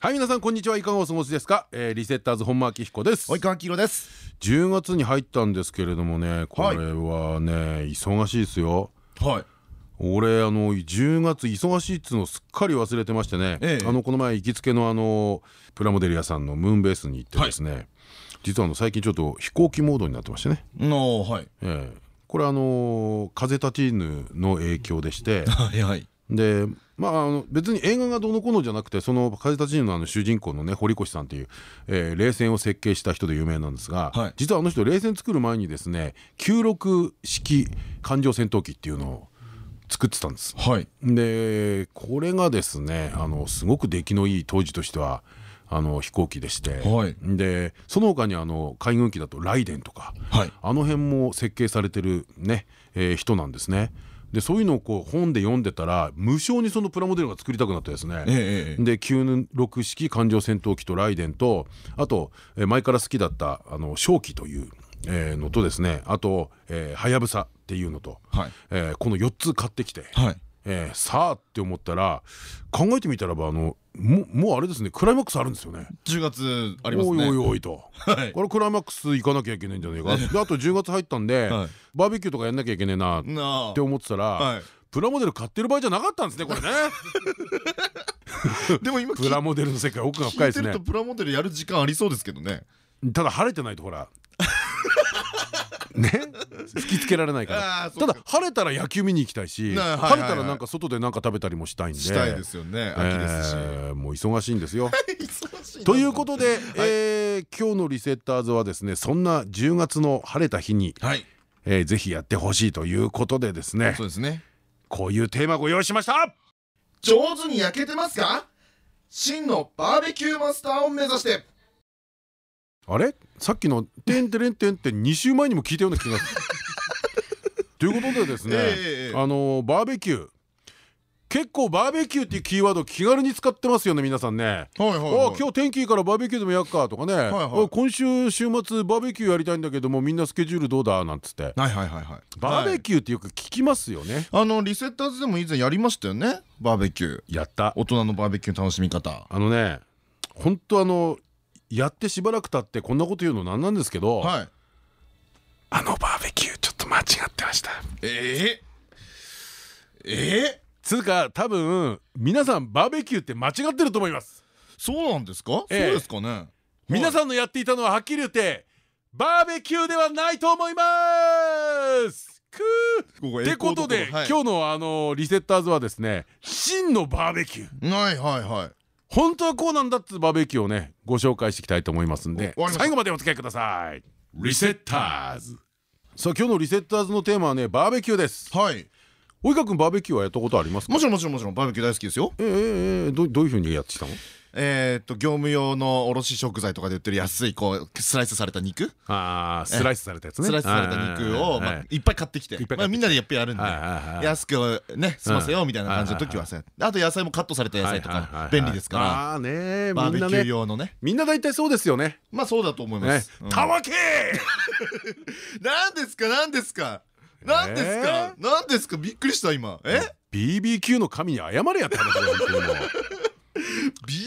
はい皆さんこんにちは。いかがお過ごしですか、えー、リセッターズ本間明彦です。及川明です。10月に入ったんですけれどもねこれはね、はい、忙しいですよ。はい。俺あの10月忙しいっつうのすっかり忘れてましてね、ええ、あのこの前行きつけのあのプラモデル屋さんのムーンベースに行ってですね、はい、実はあの最近ちょっと飛行機モードになってましてね。はい、ええ、これあの風立ちぬの影響でして。はいはいでまあ、あの別に映画がどうのこうのじゃなくてその風立ちぬのあの主人公のね堀越さんっていう、えー、冷戦を設計した人で有名なんですが、はい、実はあの人冷戦作る前にですね96式艦上戦闘機っていうのを作ってたんです。はい、でこれがですねあのすごく出来のいい当時としてはあの飛行機でして、はい、でその他にあの海軍機だとライデンとか、はい、あの辺も設計されてるね、えー、人なんですね。でそういうのをこう本で読んでたら無償にそのプラモデルが作りたくなってですね、ええ、で96式艦上戦闘機とライデンとあと前から好きだったあの正気というのとですね。あとはやぶさっていうのと、はい。えー、この4つ買ってきて、はいえー、さあって思ったら考えてみたらばあのももうあれですねクライマックスあるんですよね。10月ありますね。おいおいおいと、はい、これクライマックス行かなきゃいけないんじゃないか？であと10月入ったんで、はい、バーベキューとかやんなきゃいけねえなって思ってたら、はい、プラモデル買ってる場合じゃなかったんですねこれね。でも今プラモデルの世界奥が深いですね。プラモデルやる時間ありそうですけどね。ただ晴れてないとほらね。吹きつけられないから。ただ晴れたら野球見に行きたいし晴れたらなんか外で何か食べたりもしたいんで。したいですよね。秋ですし。もう忙しいんですよ。ということで今日のリセッターズはですねそんな10月の晴れた日にぜひやってほしいということでですねそうですね。こういうテーマご用意しました。上手に焼けてますか？真のバーベキューマスターを目指してあれ？さっきの「てんてれんてん」って2週前にも聞いたような気がする。ということでですね、あのバーベキュー。結構バーベキューっていうキーワード気軽に使ってますよね皆さんね。あ今日天気いいからバーベキューでもやっかとかね。今週週末バーベキューやりたいんだけどもみんなスケジュールどうだ？なんつって。バーベキューってよく聞きますよね。あのリセッターズでも以前やりましたよね？バーベキュー。やった。大人のバーベキューの楽しみ方。あのね本当あのやってしばらく経ってこんなこと言うのなんなんですけど、はい、あのバーベキューちょっと間違ってました。えー、えー、つうか多分皆さんバーベキューって間違ってると思います。そうなんですか、えー、そうですかね。皆さんのやっていたのははっきり言ってバーベキューではないと思います。ってことで、はい、今日のあのリセッターズはですね真のバーベキュー。はいはいはい本当はこうなんだってバーベキューをねご紹介していきたいと思いますんで最後までお付き合いください。リセッターズ。さあ今日のリセッターズのテーマはねバーベキューです。はい。及川君バーベキューはやったことありますか？もちろんもちろんもちろんバーベキュー大好きですよ。えええどどういうふうにやってきたの？えっと業務用の卸食材とかで売ってる安いこうスライスされた肉？ああスライスされたやつね。スライスされた肉をいっぱい買ってきて。みんなでやっぱりやるんで。安くね済ませようみたいな感じの時はさあと野菜もカットされた野菜とか便利ですから。ああねバーベキュー用のね。みんな大体そうですよね。まあそうだと思います。たわけなん ですか？なんですか？なんですか？なんですか？びっくりした今。え？BBQ の神に謝れやって話だよ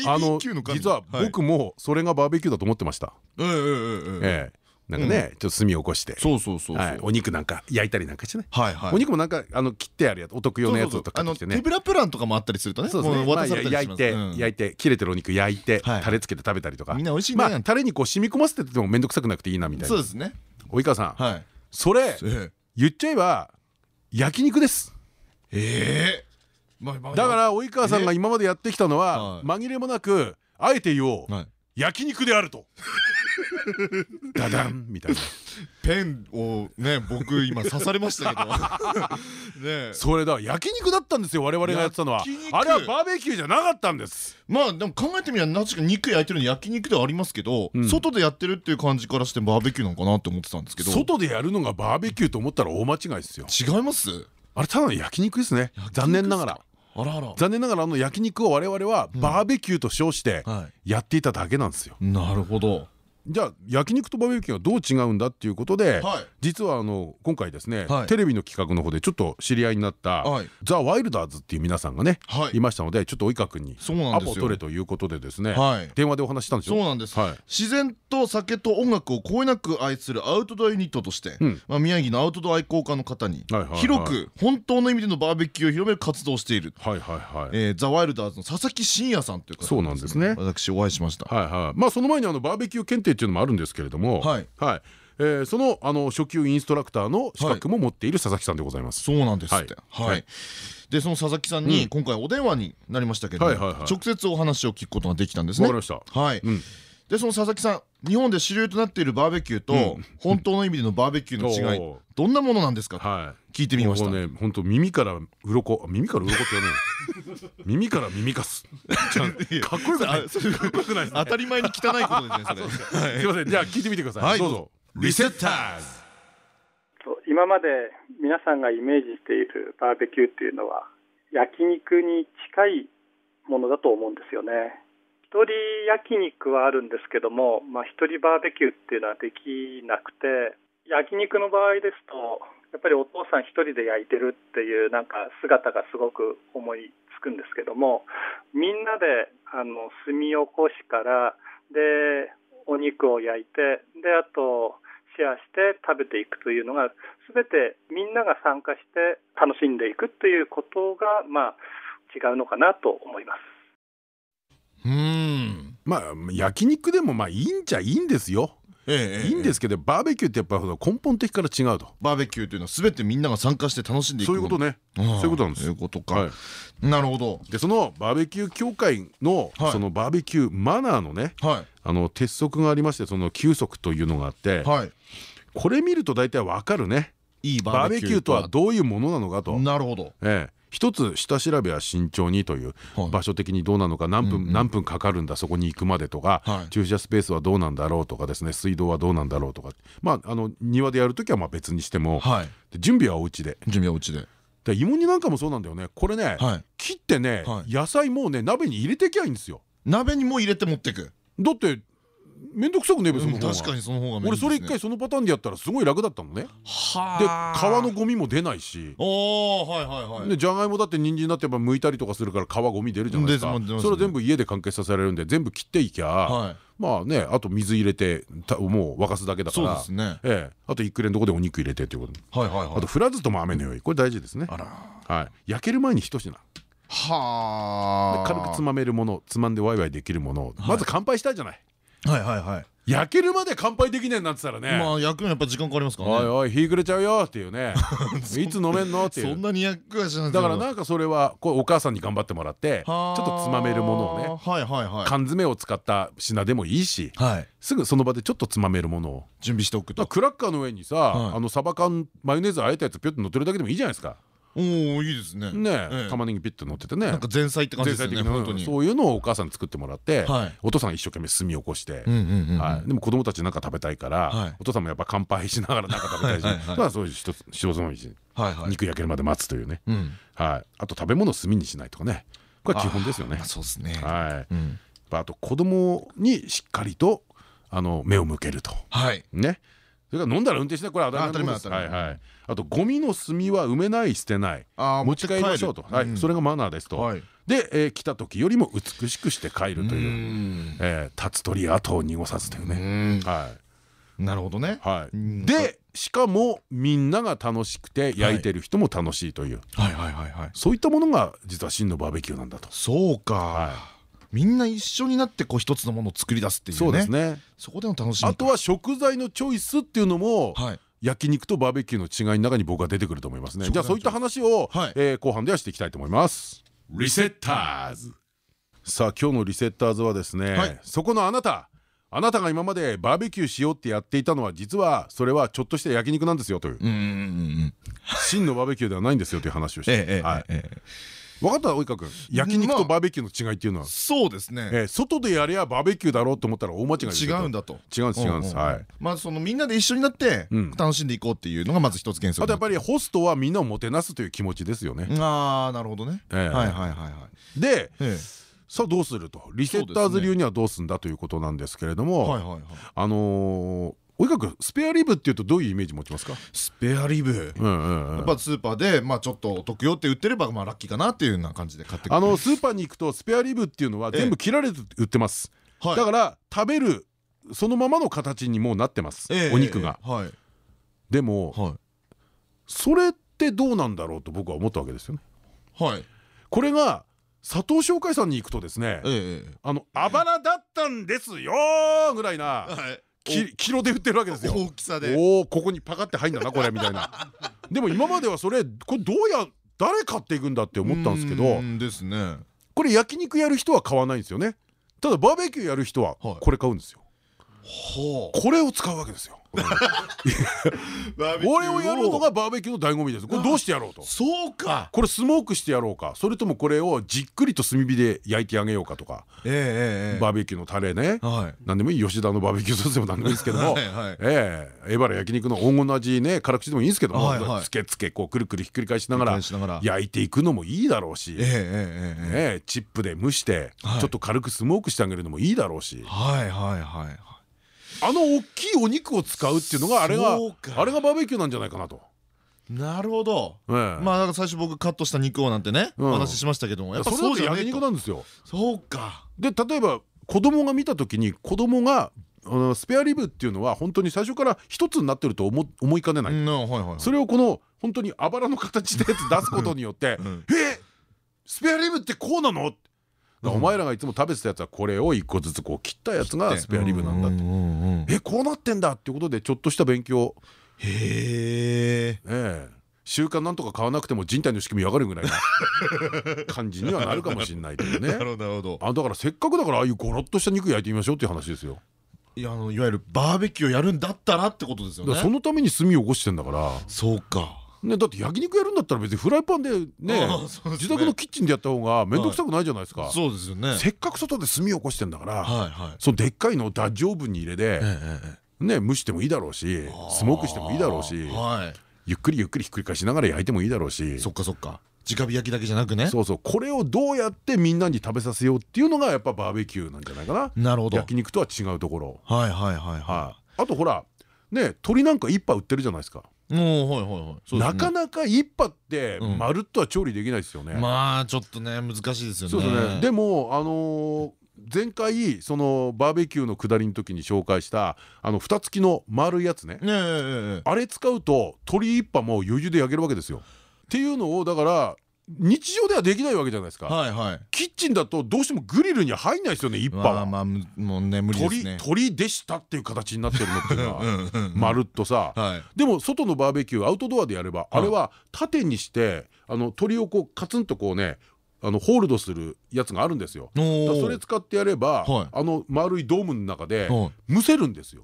あの実は僕もそれがバーベキューだと思ってました。ええなんかね、ちょっと炭を起こして。そうそうそうお肉なんか焼いたりなんかしてね。お肉もなんかあの切ってあるやつお得用のやつとか手ぶらプランとかもあったりするとね。焼いて焼いて切れてるお肉焼いてタレつけて食べたりとか。みんな美味しいね。タレにこう染み込ませてても面倒くさくなくていいなみたいな。そうですね。及川さん。それ言っちゃえば焼肉です。ええだから及川さんが今までやってきたのは紛れもなくあえて言おう。焼肉であると。ダダンみたいな。ペンをね僕今刺されましたけど。ねそれだ。焼肉だったんですよ我々がやってたのは。あれはバーベキューじゃなかったんです。まあでも考えてみれば確かに肉焼いてるの焼肉ではありますけど、外でやってるっていう感じからしてバーベキューなのかなって思ってたんですけど。外でやるのがバーベキューと思ったら大間違いですよ。違います？あれただの焼肉ですね。残念ながら残念ながらあの焼肉を我々はバーベキューと称してやっていただけなんですよ。なるほどじゃあ焼肉とバーベキューはどう違うんだっていうことで、はい、実はあの今回ですね、はい、テレビの企画の方でちょっと知り合いになった、はい、ザ・ワイルダーズっていう皆さんがね、い、ましたのでちょっと及川君にアポを取れということでですね、電話でお話したんですよ。そうなんです、自然と酒と音楽をこえなく愛するアウトドアユニットとして、うん、まあ、宮城のアウトドア愛好家の方に広く本当の意味でのバーベキューを広める活動をしてい。るザ・ワイルダーズの佐々木真也さんという方そうなんですね。私お会いしました。はいはい。まあその前にあのバーベキュー検定っていうのもあるんですけれどもはい、はいえー、そのあの初級インストラクターの資格も持っている佐々木さんでございます。そうなんですって。はい。でその佐々木さんに今回お電話になりましたけど、直接お話を聞くことができたんですね。わかりました。はい。でその佐々木さん日本で主流となっているバーベキューと本当の意味でのバーベキューの違い どんなものなんですか？聞いてみました。ね本当耳から鱗耳から鱗ってね 耳から耳かす。かっこよくない？当たり前に汚いことですねすいません。じゃあ聞いてみてください。どうぞ。リセッターズ今まで皆さんがイメージしているバーベキューっていうのは焼肉に近いものだと思うんですよね。一人焼肉はあるんですけども、まあ、一人バーベキューっていうのはできなくて焼肉の場合ですとやっぱりお父さん一人で焼いてるっていうなんか姿がすごく思いつくんですけどもみんなであの炭起こしからでお肉を焼いてであとシェアして食べていくというのが全てみんなが参加して楽しんでいくということがまあ違うのかなと思います。うん。まあ焼肉でもまあいいんじゃいいんですよ。ええ、いいんですけどバーベキューってやっぱ根本的から違うと。バーベキューというのは全てみんなが参加して楽しんでいくそういうことね。そういうことなんです。そういうことか。なるほど。でそのバーベキュー協会のそのバーベキューマナーのねあの鉄則がありましてその休息というのがあってこれ見ると大体わかるね。いいバーベキューとはどういうものなのかと。なるほど。ええ一つ下調べは慎重にという場所的にどうなのか何分何分かかるんだそこに行くまでとか駐車スペースはどうなんだろうとかですね水道はどうなんだろうとか。まああの庭でやる時はまあ別にしても準備はお家で。準備はお家で。で芋煮なんかもそうなんだよね。これね切ってね野菜もうね鍋に入れてきゃいいんですよ。鍋にも入れて持ってく。だって面倒くさくねえべその確かにその方が俺それ一回そのパターンでやったらすごい楽だったのね。で皮のゴミも出ないし。でじゃがいもだって人参だってやっぱ剥いたりとかするから皮ゴミ出るじゃないですか。それ全部家で完結させられるんで全部切っていきゃまあねあと水入れてもう沸かすだけだから。そうですね。ええ。あと一くれんとこでお肉入れてっていうこと。あと振らずとも雨の用意これ大事ですね。はい。焼ける前に一品。はあ。軽くつまめるものつまんでワイワイできるもの。まず乾杯したいじゃないはいはいはい。焼けるまで乾杯できねえなったらね。まあ焼くのやっぱ時間かかりますからね。おいおい日暮れちゃうよっていうね。いつ飲めんのっていう。そんなに焼くはしないだからなんかそれはこうお母さんに頑張ってもらってちょっとつまめるものをね缶詰を使った品でもいいしすぐその場でちょっとつまめるものを。準備しておくと。クラッカーの上にさあのサバ缶マヨネーズあえたやつピュッと乗ってるだけでもいいじゃないですかおおいいですね。ね玉ねぎピッと乗っててね。なんか前菜って感じですね。そういうのをお母さんに作ってもらって、お父さん一生懸命炭起こして、でも子供たちなんか食べたいから、お父さんもやっぱ乾杯しながらなんか食べたいし、まあそういう一つ塩つまみし、肉焼けるまで待つというね。はい。あと食べ物を炭にしないとかね。これは基本ですよね。そうですね。はい。あと子供にしっかりとあの目を向けると。はい。ね。それから飲んだら運転しないこれは当たり前ですはいはいあとゴミの炭は埋めない捨てない。持ち帰りましょうと。はい。それがマナーですと。で来た時よりも美しくして帰るという立つ鳥跡を濁さずというね。はい。なるほどね。はい。でしかもみんなが楽しくて焼いてる人も楽しいという。そういったものが実は真のバーベキューなんだと。そうか。みんな一緒になってこう一つのものを作り出すっていうそうですね。そこでの楽しみあとは食材のチョイスっていうのも焼肉とバーベキューの違いの中に僕は出てくると思いますね。じゃあそういった話を後半ではしていきたいと思います。リセッターズ。さあ今日のリセッターズはですねそこのあなた。あなたが今までバーベキューしようってやっていたのは実はそれはちょっとした焼肉なんですよという。真のバーベキューではないんですよという話をして。分かった及川君焼肉とバーベキューの違いっていうのは？そうですね。外でやりゃバーベキューだろうと思ったら大間違い違うんだと。違うんです違うんです。はい。まあそのみんなで一緒になって楽しんでいこうっていうのがまず一つ原則あとやっぱりホストはみんなをもてなすという気持ちですよね。ああなるほどね。はいはいはいはいでさあどうすると？リセッターズ流にはどうすんだということなんですけれどもあの及川君スペアリブっていうとどういうイメージ持ちますか？スペアリブ。やっぱスーパーでまあちょっとお得よって売ってればまあラッキーかなっていうような感じで買ってあのスーパーに行くとスペアリブっていうのは全部切られて売ってます。だから食べるそのままの形にもうなってます。お肉が。でもそれってどうなんだろうと僕は思ったわけですよね。はい。これが佐藤商会さんに行くとですね「あのあばらだったんですよ」ぐらいなキロで売ってるわけですよ。大きさで。おおここにパカって入んだなこれみたいな。でも今まではそれこれどうや誰買っていくんだって思ったんですけどですね。これ焼肉やる人は買わないんですよね。ただバーベキューやる人はこれ買うんですよこれを使うわけですよ。俺をやるのがバーベキューの醍醐味です。これどうしてやろうと。そうか。これスモークしてやろうか。それともこれをじっくりと炭火で焼いてあげようかとか。バーベキューのタレね。何でもいい。吉田のバーベキューソースでも何でもいいですけども。ええ。エバラ焼肉の黄金の味ね。辛口でもいいんですけども。つけつけこうくるくるひっくり返しながら焼いていくのもいいだろうし。チップで蒸してちょっと軽くスモークしてあげるのもいいだろうし。はいはいはいあの大きいお肉を使うっていうのがあれがあれがバーベキューなんじゃないかなと。なるほど、まあだから最初僕カットした肉をなんてねお話ししましたけどもやっぱそうじゃ焼肉なんですよ。そうか。で例えば子供が見た時に子供がスペアリブっていうのは本当に最初から一つになってると思思いかねない。それをこの本当にあばらの形で出すことによって「えスペアリブってこうなの?」お前らがいつも食べてたやつはこれを一個ずつこう切ったやつがスペアリブなんだって。えこうなってんだっていうことでちょっとした勉強。へえ習慣なんとか買わなくても人体の仕組み分かるぐらいな 感じにはなるかもしれないけどね。なるほどあだからせっかくだからああいうゴロッとした肉焼いてみましょうっていう話ですよ。いやあのいわゆるバーベキューをやるんだったらってことですよね。そのために炭を起こしてんだから。そうかね、だって焼肉やるんだったら別にフライパンでね自宅のキッチンでやった方が面倒くさくないじゃないですか。そうですよね。せっかく外で炭を起こしてんだからそのでっかいのをダッジオーブンに入れてね蒸してもいいだろうしスモークしてもいいだろうしゆっくりゆっくりひっくり返しながら焼いてもいいだろうし。そっかそっか。直火焼きだけじゃなくね。そうそう。これをどうやってみんなに食べさせようっていうのがやっぱバーベキューなんじゃないかな。なるほど。焼肉とは違うところ。はいはいはい。はい。あとほらね鶏なんか一杯売ってるじゃないですかなかなか一杯ってまるっとは調理できないですよね。まあちょっとね難しいですよね。でもあの前回そのバーベキューの下りの時に紹介したあの蓋付きの丸いやつねあれ使うと鶏一杯も余裕で焼けるわけですよ。っていうのをだから日常ではできないわけじゃないですか。はいはい。キッチンだとどうしてもグリルに入んないですよね。一杯は。まあもうね無理ですね。鳥でしたっていう形になってるのっていうのはまるっとさ。でも外のバーベキューアウトドアでやればあれは縦にしてあの鳥をこうカツンとこうね。あのホールドするやつがあるんですよ。それ使ってやれば、あの丸いドームの中で蒸せるんですよ。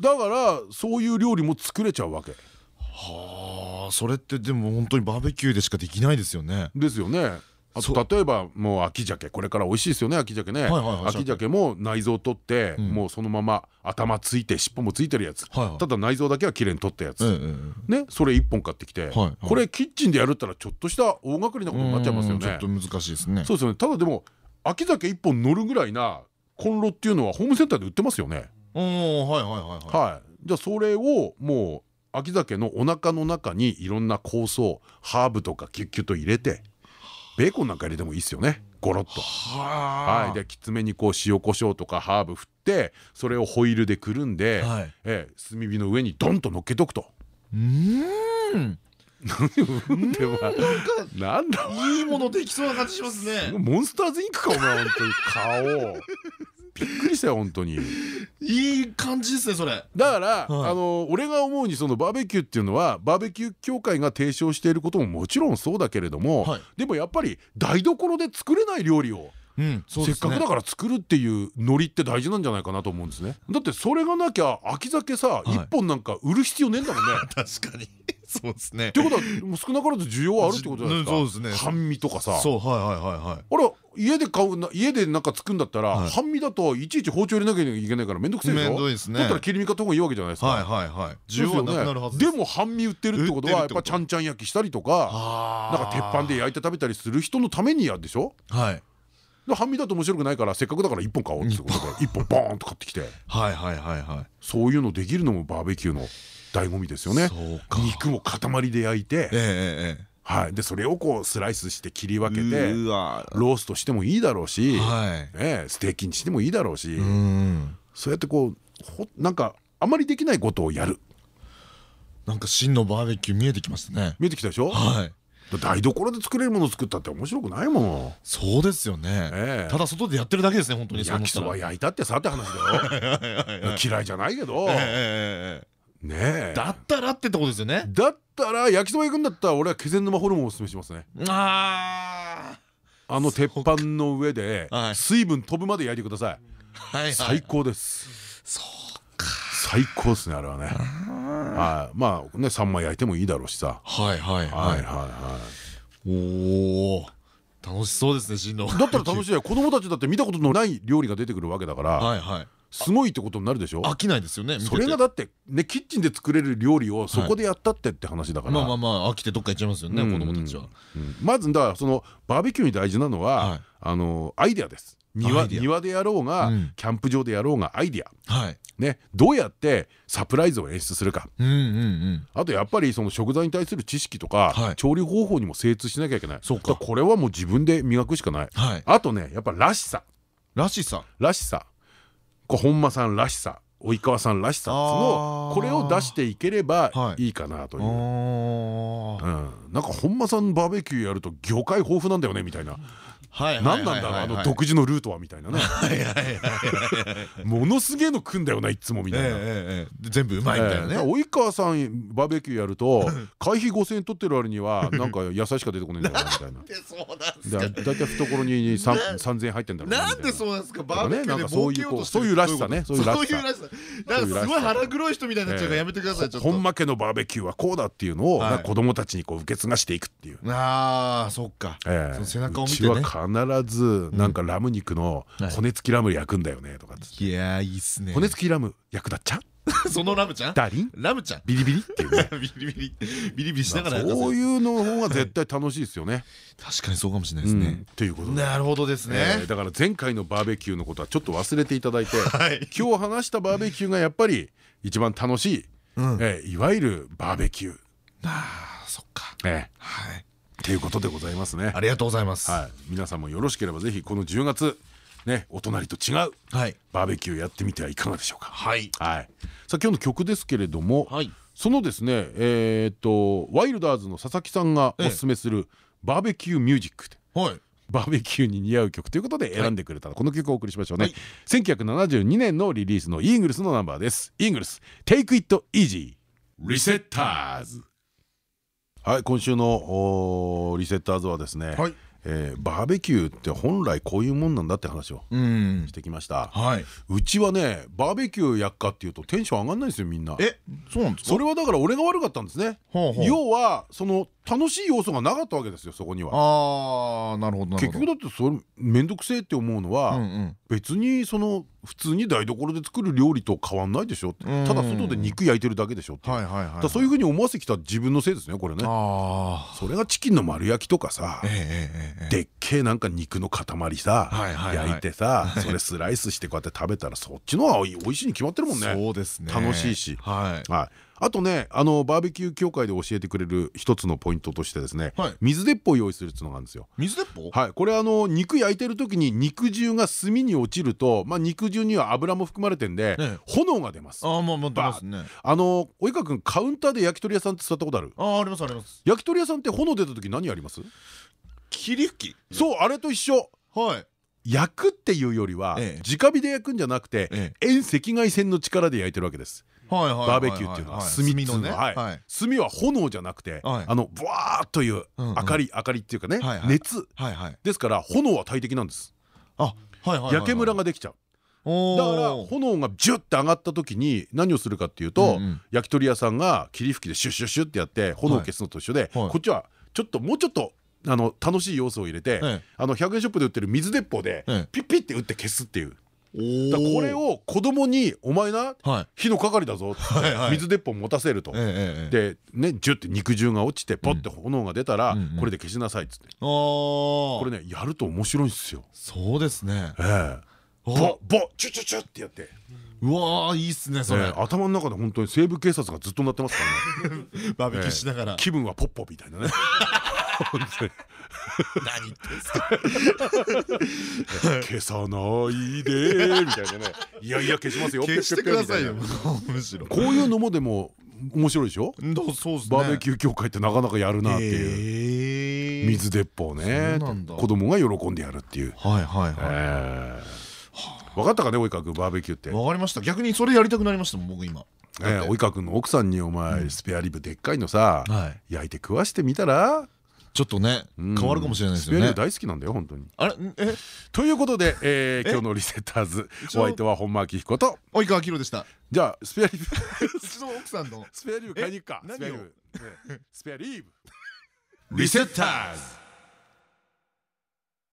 だからそういう料理も作れちゃうわけ。はあそれってでも本当にバーベキューでしかできないですよね。ですよね。あと例えばもう秋鮭。これから美味しいですよね秋鮭ね。秋鮭も内臓取ってもうそのまま頭ついて尻尾もついてるやつ。ただ内臓だけはきれいに取ったやつ。ねそれ1本買ってきて。これキッチンでやるったらちょっとした大掛かりなことになっちゃいますよね。ちょっと難しいですね。そうですよね。ただでも秋鮭1本乗るぐらいなコンロっていうのはホームセンターで売ってますよね。はいはいはい。はい。じゃあそれをもう秋鮭のお腹の中にいろんな香草ハーブとかキュッキュッと入れてベーコンなんか入れてもいいですよね。ゴロッと。はい。できつめにこう塩コショウとかハーブ振ってそれをホイールでくるんで、はい、え炭火の上にドンと乗っけとくと。うん。なんだ。いいものできそうな感じしますね。モンスターズインクかお前本当に。顔びっくりしたよ本当に。いい感じですねそれ。だから、あの俺が思うにそのバーベキューっていうのはバーベキュー協会が提唱していることももちろんそうだけれども、でもやっぱり台所で作れない料理をせっかくだから作るっていうノリって大事なんじゃないかなと思うんですね。だってそれがなきゃ秋酒さ一本なんか売る必要ねえんだもんね。確かに。そうですね。ってことは少なからず需要はあるってことじゃないですか。半身とかさ。そうはいはいはいはい。あれ家で買うな家でなんか作るんだったら半身だといちいち包丁入れなきゃいけないから面倒くせえでしょ？だったら切り身買った方がいいわけじゃないですか。はいはいはい。需要はなくなるはずでも半身売ってるってことはやっぱちゃんちゃん焼きしたりとかなんか鉄板で焼いて食べたりする人のためにやるでしょ？はい半身だと面白くないからせっかくだから1本買おうってことで1本。ボーンと買ってきて。はいはいはいはい。そういうのできるのもバーベキューの醍醐味ですよね。肉も塊で焼いて。はい、でそれをこうスライスして切り分けてローストしてもいいだろうし、ね、ステーキにしてもいいだろうしそうやってこうほなんかあまりできないことをやる。なんか真のバーベキュー見えてきましたね。見えてきたでしょ？はい台所で作れるものを作ったって面白くないもん。そうですよね。ただ外でやってるだけですね本当に焼きそば焼いたってさって話だよ。嫌いじゃないけど。ねえ。だったらってとこですよね。だったら焼きそば行くんだったら俺は気仙沼ホルモンをおすすめしますね。ああの鉄板の上で水分飛ぶまで焼いてください。最高です。そうか。最高ですねあれはねはい。まあね3枚焼いてもいいだろうしさ。はいはいはい。はいはいおお楽しそうですね新郎。だったら楽しいよ子供たちだって見たことのない料理が出てくるわけだからはいはい。すごいってことになるでしょ？飽きないですよねそれがだってねキッチンで作れる料理をそこでやったってって話だから。まあまあまあ飽きてどっか行っちゃいますよね子供たちは。まずだからそのバーベキューに大事なのはあのアイデアです庭庭でやろうがキャンプ場でやろうがアイデア。ね。どうやってサプライズを演出するか。あとやっぱりその食材に対する知識とか調理方法にも精通しなきゃいけない。これはもう自分で磨くしかない。あとねやっぱらしさ。らしさ。らしさ。本間さんらしさ及川さんらしさのこれを出していければい。いかなという、うん、なんか本間さんバーベキューやると魚介豊富なんだよねみたいな。何なんだろうあの独自のルートはみたいなね。ものすげえの組んだよないつもみたいな。全部うまいみたいなね。及川さんバーベキューやると会費5000円取ってる割には なんか野菜しか出てこないんだよみたいな。だいたい懐に3000円入ってんだろうなんでそうなんですか。バーベキューでそういうそういうらしさね。そういうらしさ なんかすごい腹黒い人みたいになっちゃうからやめてください本間家のバーベキューはこうだっていうのを子供たちにこう受け継がしていくっていう。ああそっか。背中を見てね。必ずなんかラム肉の骨付きラム焼くんだよねとかいやいいっすね。骨付きラム焼くだっちゃ そのラムちゃん？ダリン？ラムちゃん。ビリビリっていうね。ビリビリ。ビリビリしながらそういうの方が絶対楽しいですよね。確かにそうかもしれないですね。ということなるほどですね。だから前回のバーベキューのことはちょっと忘れていただいて今日話したバーベキューがやっぱり一番楽しいいわゆるバーベキュー。あそっか。はい。っていうことでございますね。ありがとうございます。皆さんもよろしければぜひこの10月ねお隣と違うバーベキューやってみてはいかがでしょうか。はい。はい。さあ今日の曲ですけれどもそのですねえっとワイルダーズの佐々木さんがおすすめするバーベキューミュージックバーベキューに似合う曲ということで選んでくれたこの曲をお送りしましょうね。1972年のリリースのイーグルスのナンバーです。イーグルス。Take It Easy リセッターズ。はい今週のリセッターズはですね、はいえー、バーベキューって本来こういうもんなんだって話をしてきました、はい、うちはねバーベキューやっかっていうとテンション上がんないですよみんな。えそうなんですか？それはだから俺が悪かったんですね。要はその楽しい要素がなかったわけですよそこには。ああなるほど結局だってそれ面倒くせえって思うのは別にその普通に台所で作る料理と変わんないでしょただ外で肉焼いてるだけでしょって。そういうふうに思わせてきた自分のせいですねこれね。それがチキンの丸焼きとかさでっけえなんか肉の塊さ焼いてさ それスライスしてこうやって食べたらそっちの方が美味しいに決まってるもんね。楽しいし。はいあとねあのバーベキュー協会で教えてくれる一つのポイントとしてですね、はい、水鉄砲を用意するっていうのがあるんですよ。水鉄砲？はい。これあの肉焼いてる時に肉汁が炭に落ちるとまあ肉汁には油も含まれてんで、ね、炎が出ます。あまあまあ出ますね。あの及川君カウンターで焼き鳥屋さんって座ったことある？あありますあります。焼き鳥屋さんって炎出た時何やります？霧吹き？そうあれと一緒。はい。焼くっていうよりは直火で焼くんじゃなくて遠赤外線の力で焼いてるわけですバーベキューっていうのは炭のね。炭は炎じゃなくてあのブワーッという明かり明かりっていうかね熱。ですから炎は大敵なんです。焼けムラができちゃう。だから炎がジュッて上がった時に何をするかっていうと焼き鳥屋さんが霧吹きでシュッシュッシュッってやって炎を消すのと一緒でこっちはちょっともうちょっとあの楽しい要素を入れてあの100円ショップで売ってる水鉄砲でピッピッて打って消すっていう。だこれを子供に「お前な火の係だぞ」って水鉄砲持たせると。でねジュって肉汁が落ちてポッて炎が出たらこれで消しなさいっつって。これねやると面白いんですよ。そうですね。ええ。ボボチュチュチュってやって。うわいいっすねそれ。頭の中で本当に西部警察がずっと鳴ってますからね。バーベキューしながら。気分はポッポみたいなね 何言ってんすか？消さないでみたいなね。いやいや消しますよ。消してくださいよむしろ。こういうのもでも面白いでしょ？バーベキュー協会ってなかなかやるなっていう。水鉄砲ね。子供が喜んでやるっていう。はいはいはい。分かったかね及川君バーベキューって？分かりました。逆にそれやりたくなりましたもん僕今。及川君の奥さんにお前スペアリブでっかいのさ焼いて食わしてみたら？ちょっとね変わるかもしれないですよね。大好きなんだよ本当に。あれ？え？ということでえ今日のリセッターズお相手は本間明彦と。及川明でした。じゃあスペアリブ。うちの奥さんの。スペアリブ買いに行くか。スペアリブ。スペアリブ。リセッターズ